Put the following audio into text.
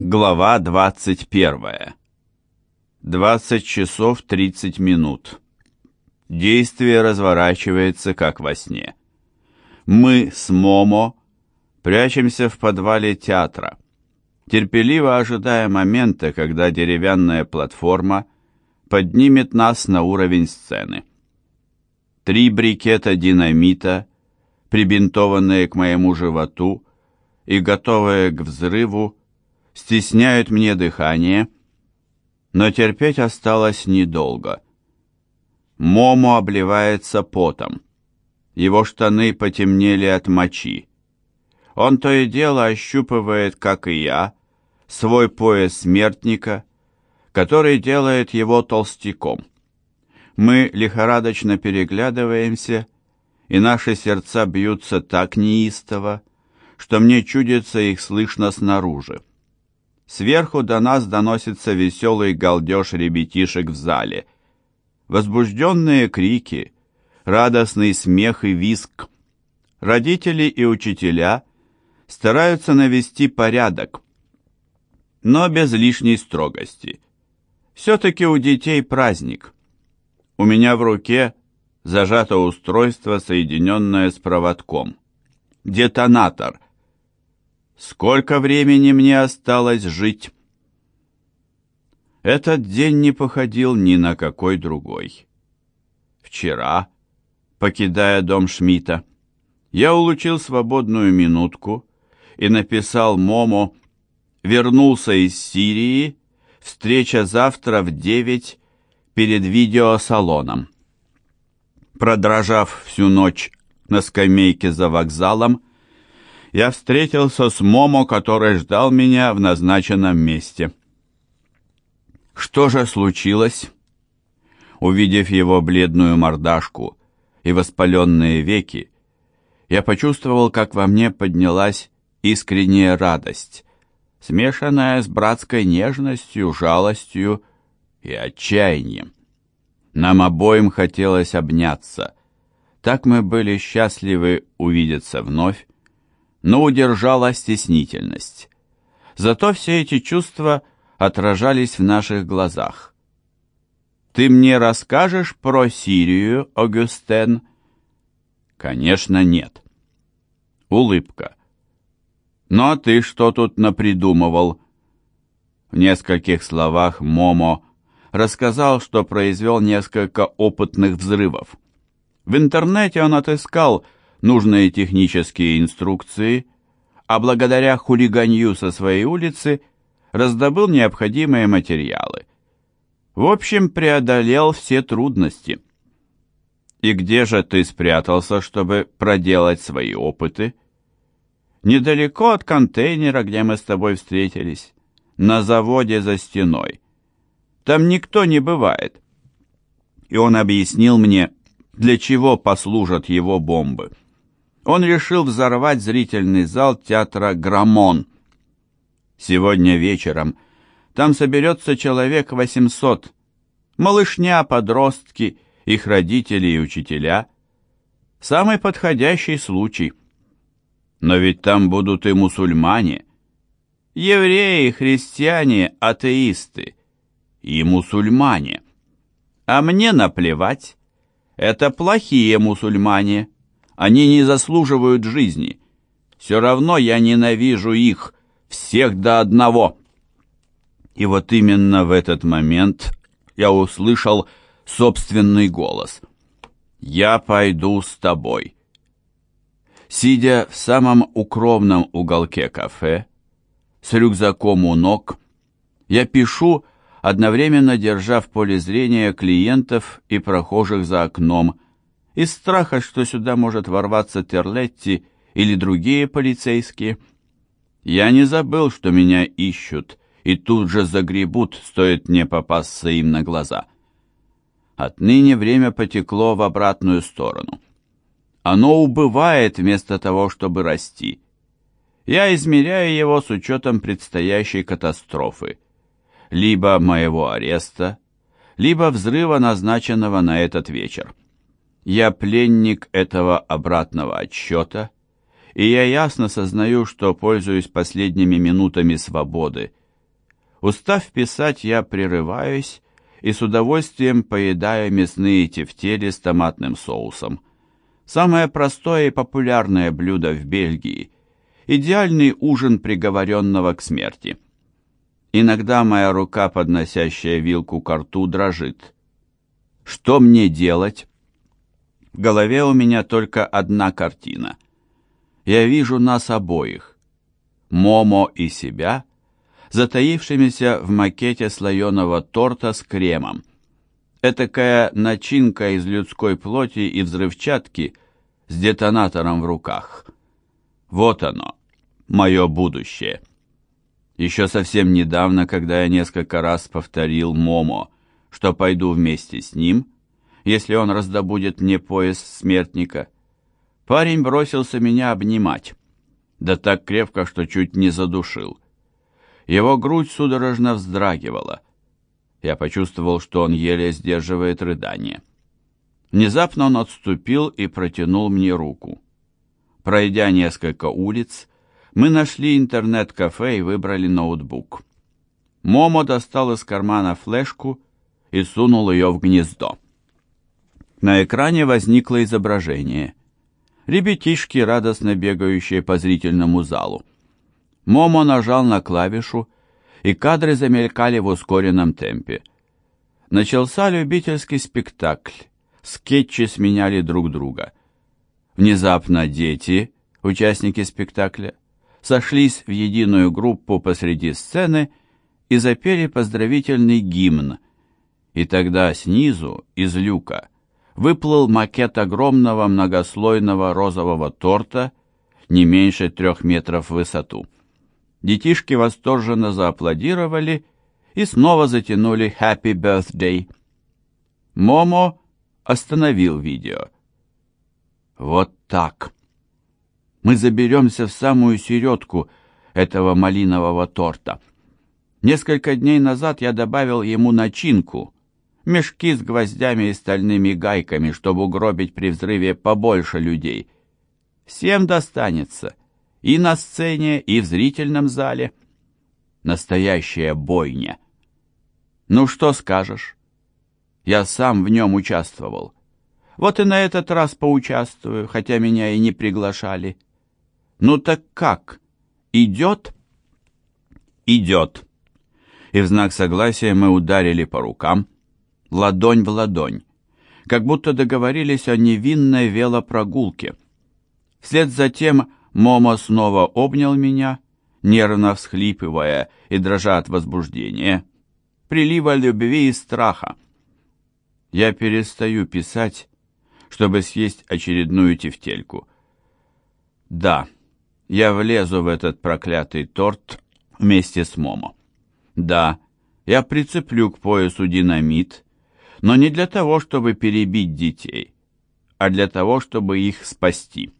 Глава 21. 20 часов 30 минут. Действие разворачивается, как во сне. Мы с Момо прячемся в подвале театра, терпеливо ожидая момента, когда деревянная платформа поднимет нас на уровень сцены. Три брикета динамита, прибинтованные к моему животу и готовые к взрыву, стесняют мне дыхание, но терпеть осталось недолго. Момо обливается потом. Его штаны потемнели от мочи. Он то и дело ощупывает, как и я, свой пояс смертника, который делает его толстяком. Мы лихорадочно переглядываемся, и наши сердца бьются так неистово, что мне чудится их слышно снаружи. Сверху до нас доносится веселый галдеж ребятишек в зале. Возбужденные крики, радостный смех и визг. Родители и учителя стараются навести порядок, но без лишней строгости. Все-таки у детей праздник. У меня в руке зажато устройство, соединенное с проводком. Детонатор — Сколько времени мне осталось жить? Этот день не походил ни на какой другой. Вчера, покидая дом Шмидта, я улучил свободную минутку и написал Момо «Вернулся из Сирии, встреча завтра в девять перед видеосалоном». Продрожав всю ночь на скамейке за вокзалом, я встретился с Момо, который ждал меня в назначенном месте. Что же случилось? Увидев его бледную мордашку и воспаленные веки, я почувствовал, как во мне поднялась искренняя радость, смешанная с братской нежностью, жалостью и отчаянием. Нам обоим хотелось обняться. Так мы были счастливы увидеться вновь, но удержала стеснительность. Зато все эти чувства отражались в наших глазах. «Ты мне расскажешь про Сирию, Огюстен?» «Конечно, нет». Улыбка. «Ну а ты что тут напридумывал?» В нескольких словах Момо рассказал, что произвел несколько опытных взрывов. В интернете он отыскал нужные технические инструкции, а благодаря хулиганью со своей улицы раздобыл необходимые материалы. В общем, преодолел все трудности. И где же ты спрятался, чтобы проделать свои опыты? Недалеко от контейнера, где мы с тобой встретились, на заводе за стеной. Там никто не бывает. И он объяснил мне, для чего послужат его бомбы он решил взорвать зрительный зал театра «Граммон». Сегодня вечером там соберется человек 800. Малышня, подростки, их родители и учителя. Самый подходящий случай. Но ведь там будут и мусульмане. Евреи, христиане, атеисты. И мусульмане. А мне наплевать. Это плохие мусульмане. Они не заслуживают жизни. Все равно я ненавижу их, всех до одного. И вот именно в этот момент я услышал собственный голос. «Я пойду с тобой». Сидя в самом укромном уголке кафе, с рюкзаком у ног, я пишу, одновременно держа в поле зрения клиентов и прохожих за окном, из страха, что сюда может ворваться Терлетти или другие полицейские. Я не забыл, что меня ищут, и тут же загребут, стоит мне попасться им на глаза. Отныне время потекло в обратную сторону. Оно убывает вместо того, чтобы расти. Я измеряю его с учетом предстоящей катастрофы. Либо моего ареста, либо взрыва, назначенного на этот вечер. Я пленник этого обратного отсчета, и я ясно сознаю, что пользуюсь последними минутами свободы, Устав писать, я прерываюсь и с удовольствием поедаю мясные тефтели с томатным соусом. Самое простое и популярное блюдо в Бельгии. Идеальный ужин приговоренного к смерти. Иногда моя рука, подносящая вилку к рту, дрожит. Что мне делать? В голове у меня только одна картина. Я вижу нас обоих, Момо и себя, затаившимися в макете слоеного торта с кремом. Этакая начинка из людской плоти и взрывчатки с детонатором в руках. Вот оно, мое будущее. Еще совсем недавно, когда я несколько раз повторил Момо, что пойду вместе с ним, если он раздобудет мне пояс смертника, парень бросился меня обнимать, да так крепко, что чуть не задушил. Его грудь судорожно вздрагивала. Я почувствовал, что он еле сдерживает рыдание. Внезапно он отступил и протянул мне руку. Пройдя несколько улиц, мы нашли интернет-кафе и выбрали ноутбук. Момо достал из кармана флешку и сунул ее в гнездо. На экране возникло изображение. Ребятишки, радостно бегающие по зрительному залу. Момо нажал на клавишу, и кадры замелькали в ускоренном темпе. Начался любительский спектакль. Скетчи сменяли друг друга. Внезапно дети, участники спектакля, сошлись в единую группу посреди сцены и запели поздравительный гимн. И тогда снизу, из люка, выплыл макет огромного многослойного розового торта, не меньше трех метров в высоту. Детишки восторженно зааплодировали и снова затянули «Happy Birthday». Момо остановил видео. Вот так. Мы заберемся в самую середку этого малинового торта. Несколько дней назад я добавил ему начинку, мешки с гвоздями и стальными гайками, чтобы угробить при взрыве побольше людей. Всем достанется — и на сцене, и в зрительном зале. Настоящая бойня. Ну что скажешь? Я сам в нем участвовал. Вот и на этот раз поучаствую, хотя меня и не приглашали. Ну так как? Идет? Идет. И в знак согласия мы ударили по рукам, ладонь в ладонь, как будто договорились о невинной велопрогулке. Вслед за тем Момо снова обнял меня, нервно всхлипывая и дрожа от возбуждения, прилива любви и страха. Я перестаю писать, чтобы съесть очередную тефтельку. Да, я влезу в этот проклятый торт вместе с Момо. Да, я прицеплю к поясу динамит, но не для того, чтобы перебить детей, а для того, чтобы их спасти.